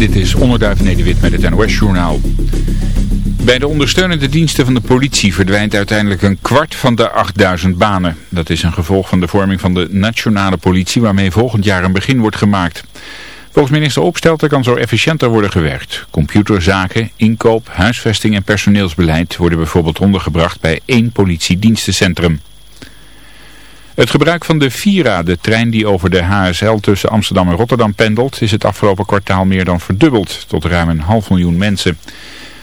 Dit is Onderduif Nederwit met het NOS Journaal. Bij de ondersteunende diensten van de politie verdwijnt uiteindelijk een kwart van de 8000 banen. Dat is een gevolg van de vorming van de nationale politie waarmee volgend jaar een begin wordt gemaakt. Volgens minister Opstelten kan zo efficiënter worden gewerkt. Computerzaken, inkoop, huisvesting en personeelsbeleid worden bijvoorbeeld ondergebracht bij één politiedienstencentrum. Het gebruik van de Vira, de trein die over de HSL tussen Amsterdam en Rotterdam pendelt, is het afgelopen kwartaal meer dan verdubbeld, tot ruim een half miljoen mensen.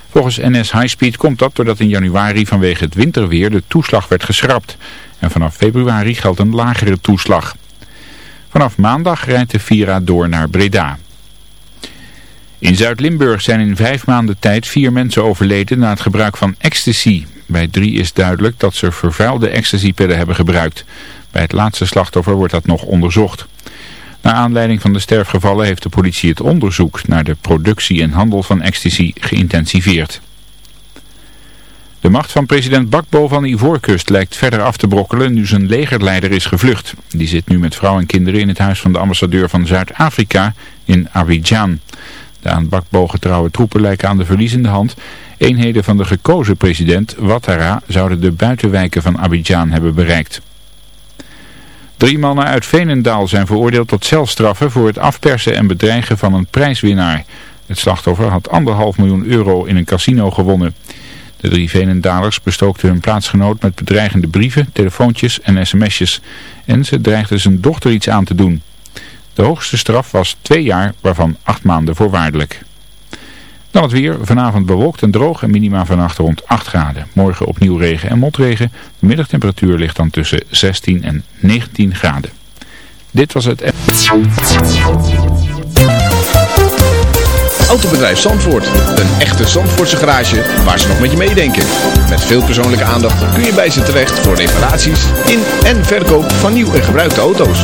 Volgens NS Highspeed komt dat doordat in januari vanwege het winterweer de toeslag werd geschrapt. En vanaf februari geldt een lagere toeslag. Vanaf maandag rijdt de Vira door naar Breda. In Zuid-Limburg zijn in vijf maanden tijd vier mensen overleden na het gebruik van ecstasy. Bij drie is duidelijk dat ze vervuilde ecstasypillen hebben gebruikt. Bij het laatste slachtoffer wordt dat nog onderzocht. Naar aanleiding van de sterfgevallen heeft de politie het onderzoek naar de productie en handel van ecstasy geïntensiveerd. De macht van president Bakbo van Ivoorkust lijkt verder af te brokkelen nu zijn legerleider is gevlucht. Die zit nu met vrouw en kinderen in het huis van de ambassadeur van Zuid-Afrika in Abidjan. De aan Bakbo getrouwe troepen lijken aan de verliezende hand. Eenheden van de gekozen president Ouattara zouden de buitenwijken van Abidjan hebben bereikt. Drie mannen uit Veenendaal zijn veroordeeld tot celstraffen voor het afpersen en bedreigen van een prijswinnaar. Het slachtoffer had anderhalf miljoen euro in een casino gewonnen. De drie Venendalers bestookten hun plaatsgenoot met bedreigende brieven, telefoontjes en sms'jes. En ze dreigden zijn dochter iets aan te doen. De hoogste straf was twee jaar, waarvan acht maanden voorwaardelijk. Dan het weer. Vanavond bewolkt en droog en minima vannacht rond 8 graden. Morgen opnieuw regen en motregen. De middagtemperatuur ligt dan tussen 16 en 19 graden. Dit was het... Autobedrijf Zandvoort. Een echte Zandvoortse garage waar ze nog met je meedenken. Met veel persoonlijke aandacht kun je bij ze terecht voor reparaties in en verkoop van nieuw en gebruikte auto's.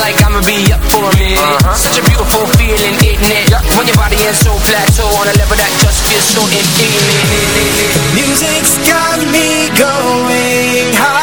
like I'ma be up for a minute uh -huh. Such a beautiful feeling, isn't it? Yeah. When your body is so plateau On a level that just feels so infinite Music's got me going high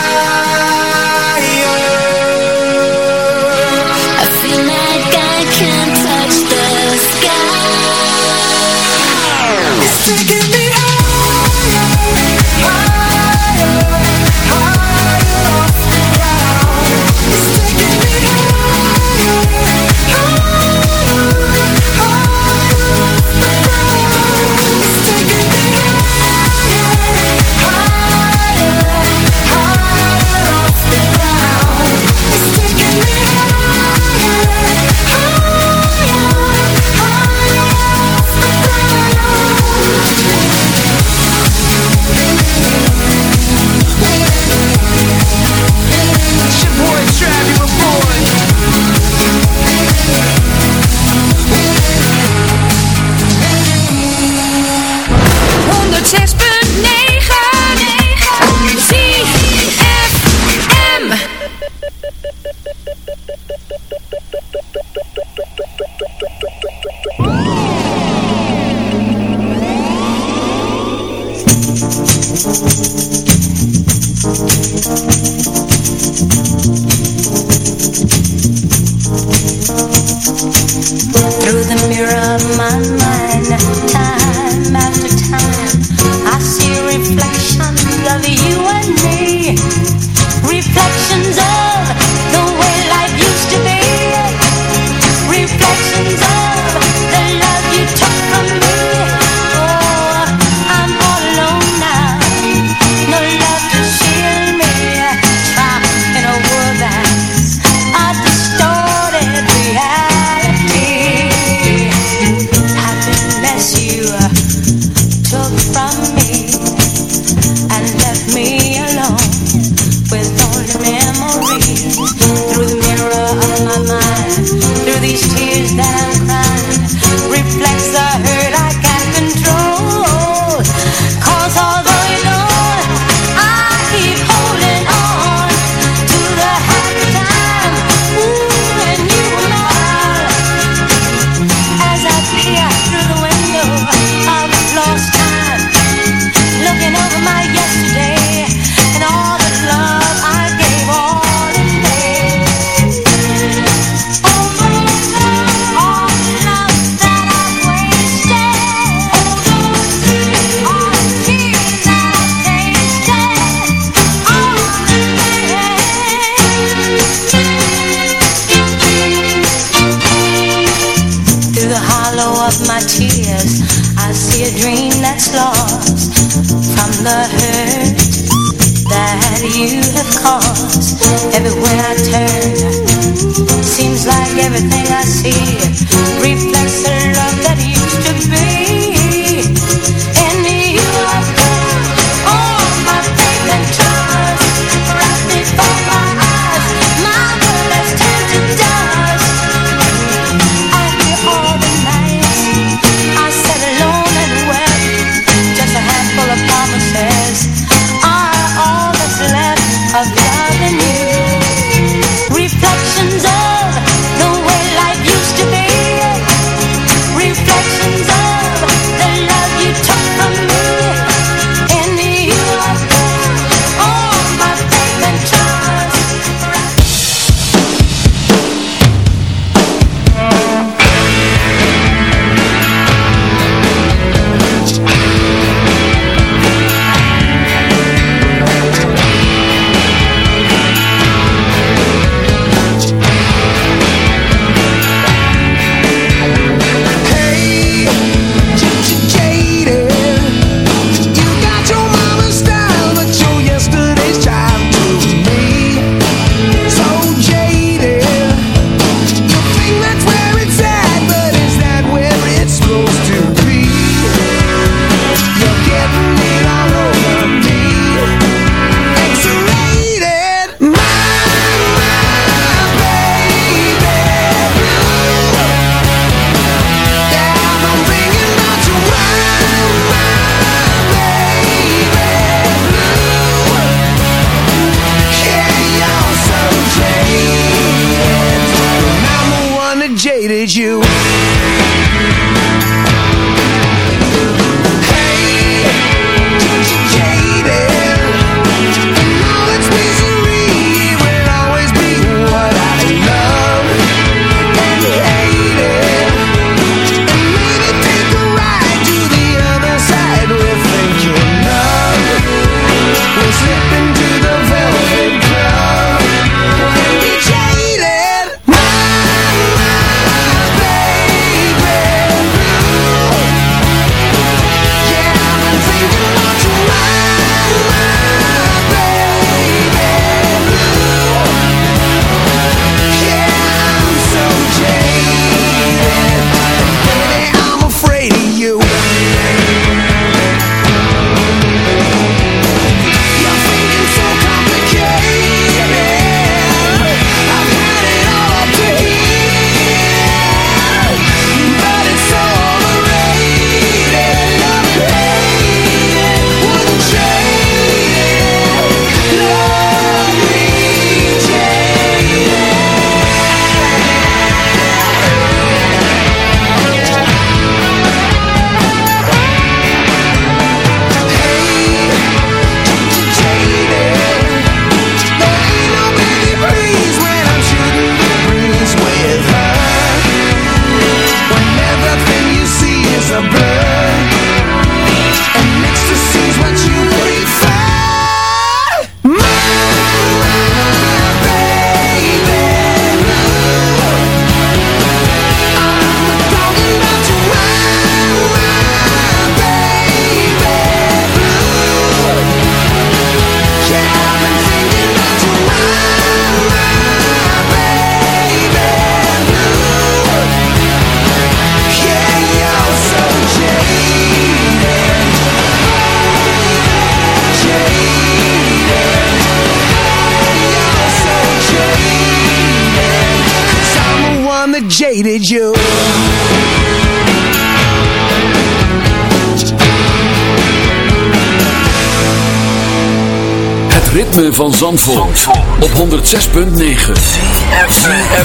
Zandvoort, op 106.9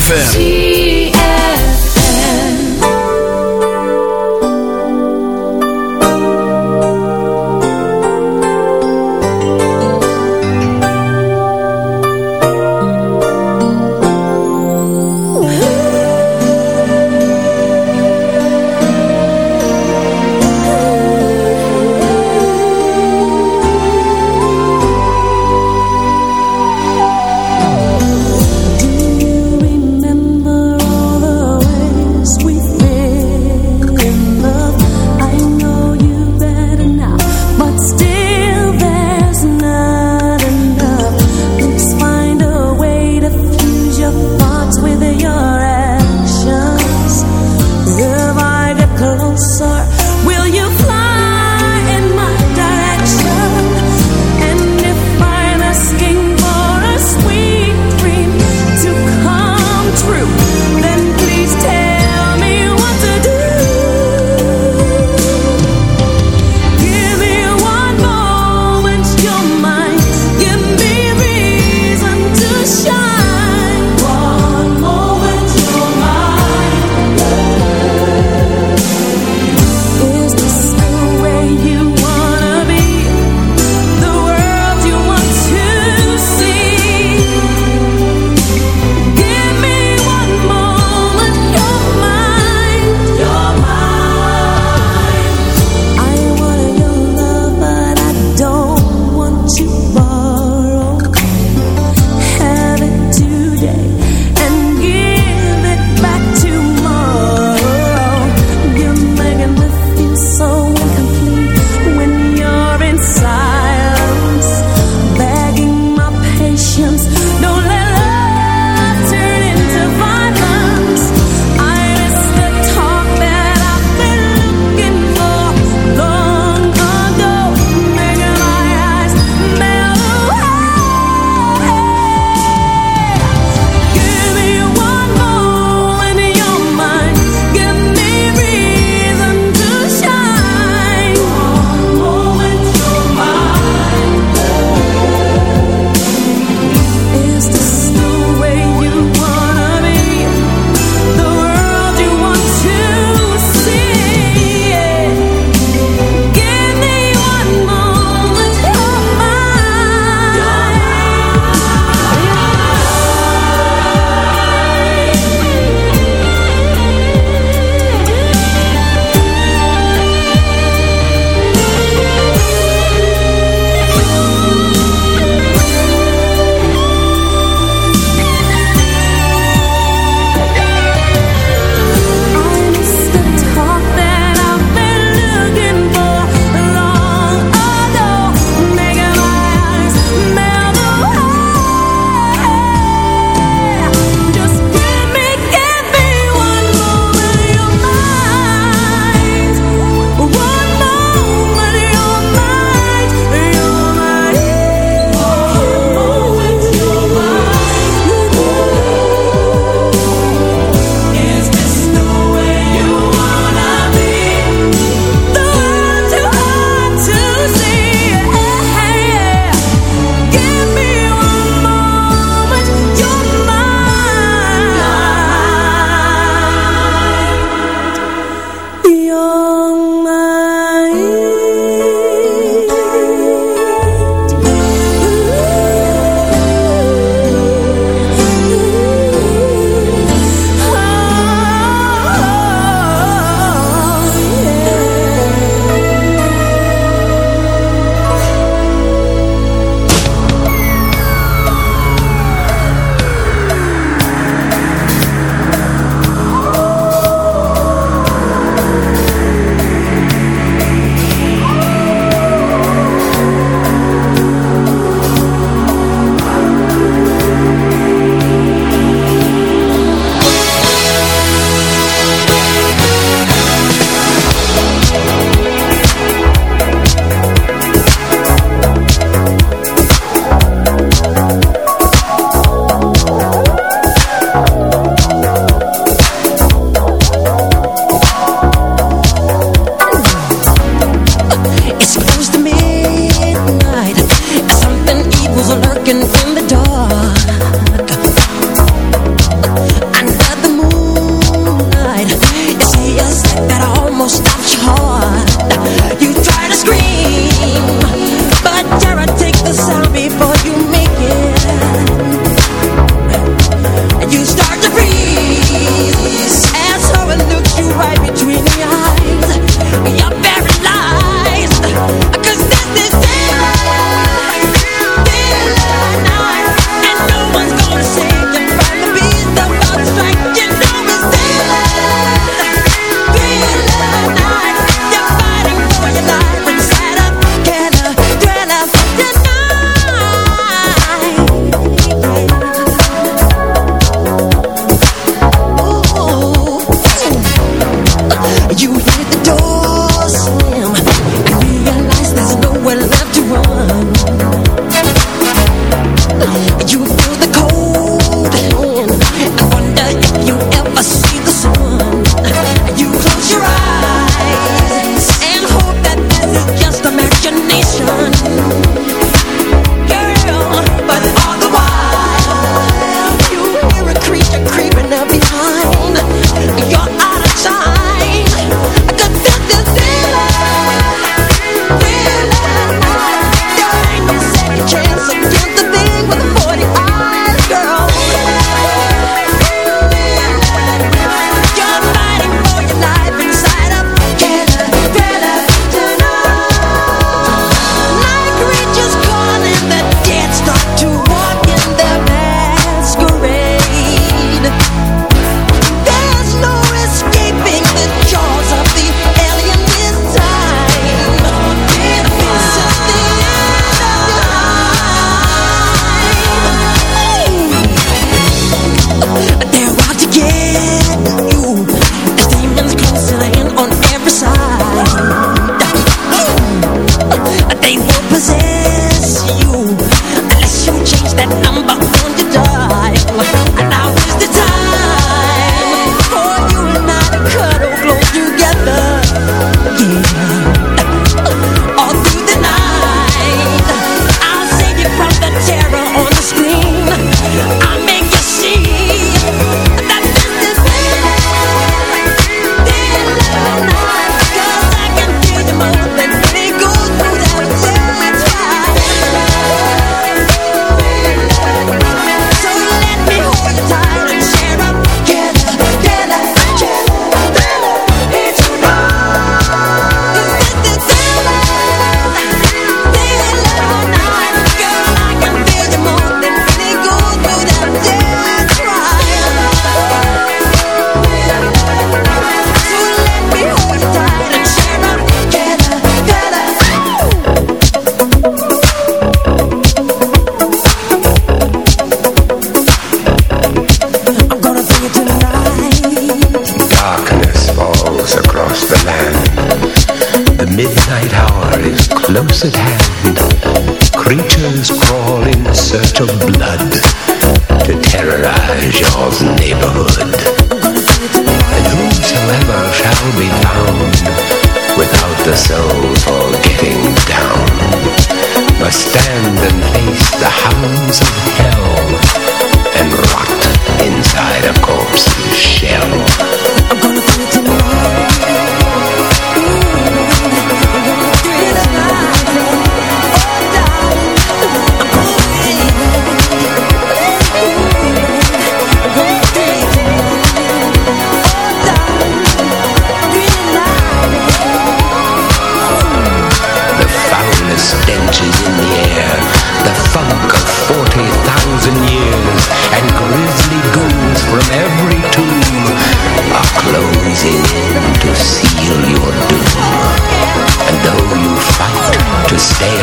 FM.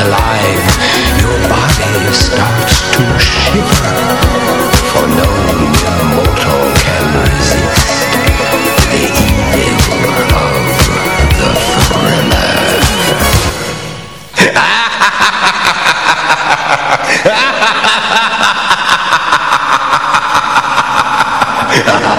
alive. Your body starts to shiver For no mortal can resist The evil of the thriller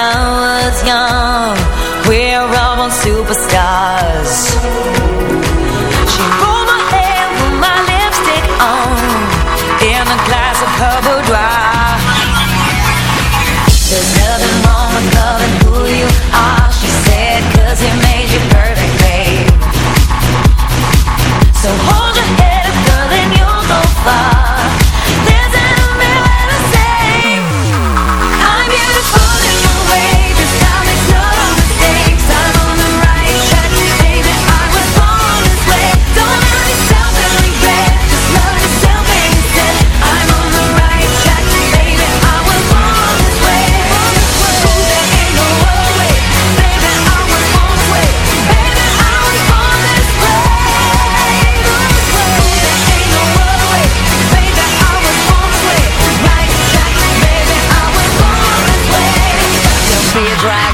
자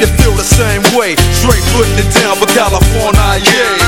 You feel the same way. Straight putting it down for California, yeah.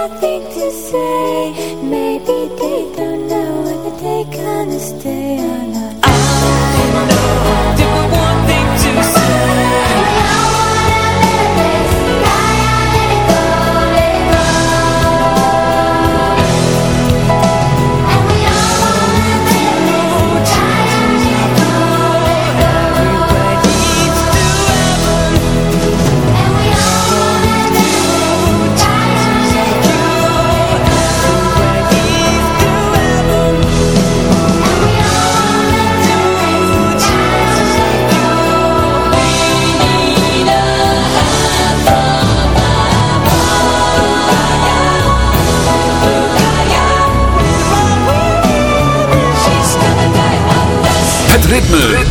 nothing to say. Maybe they don't know if they gonna stay on.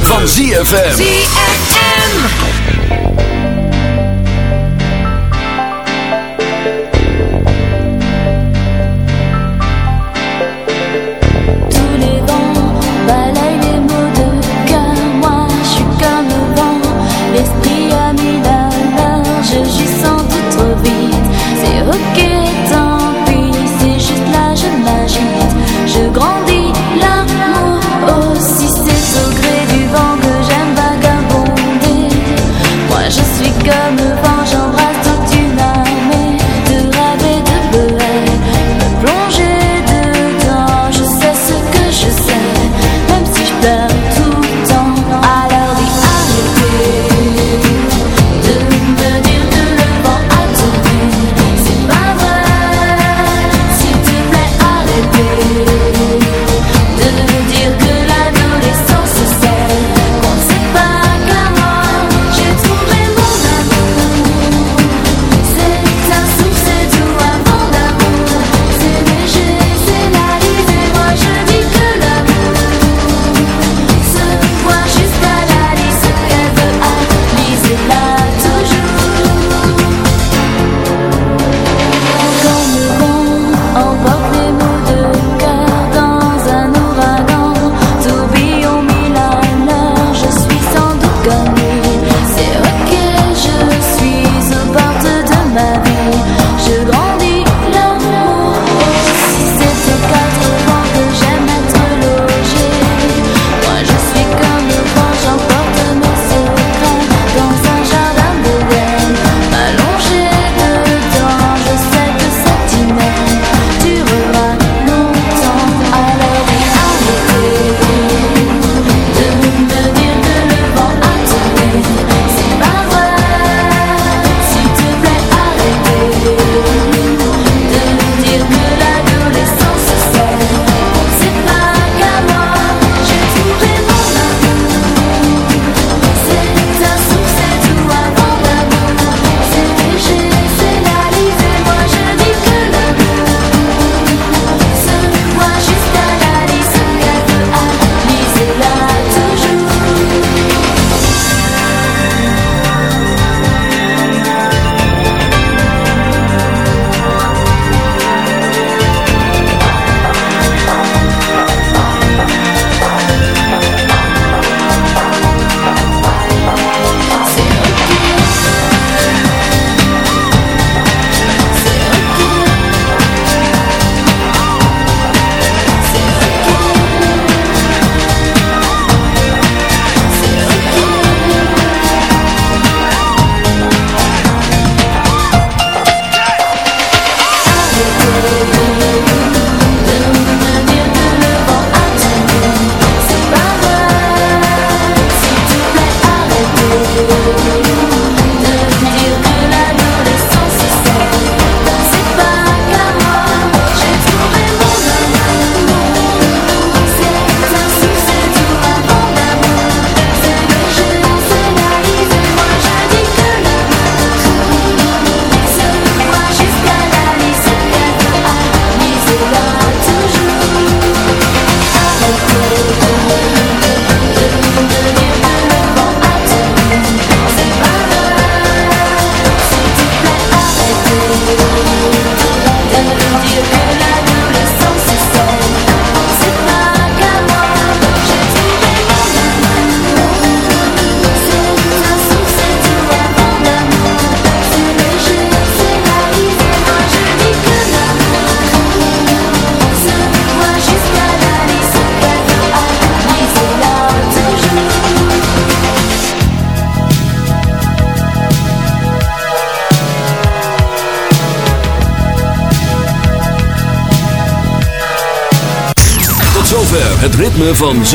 van ZFM.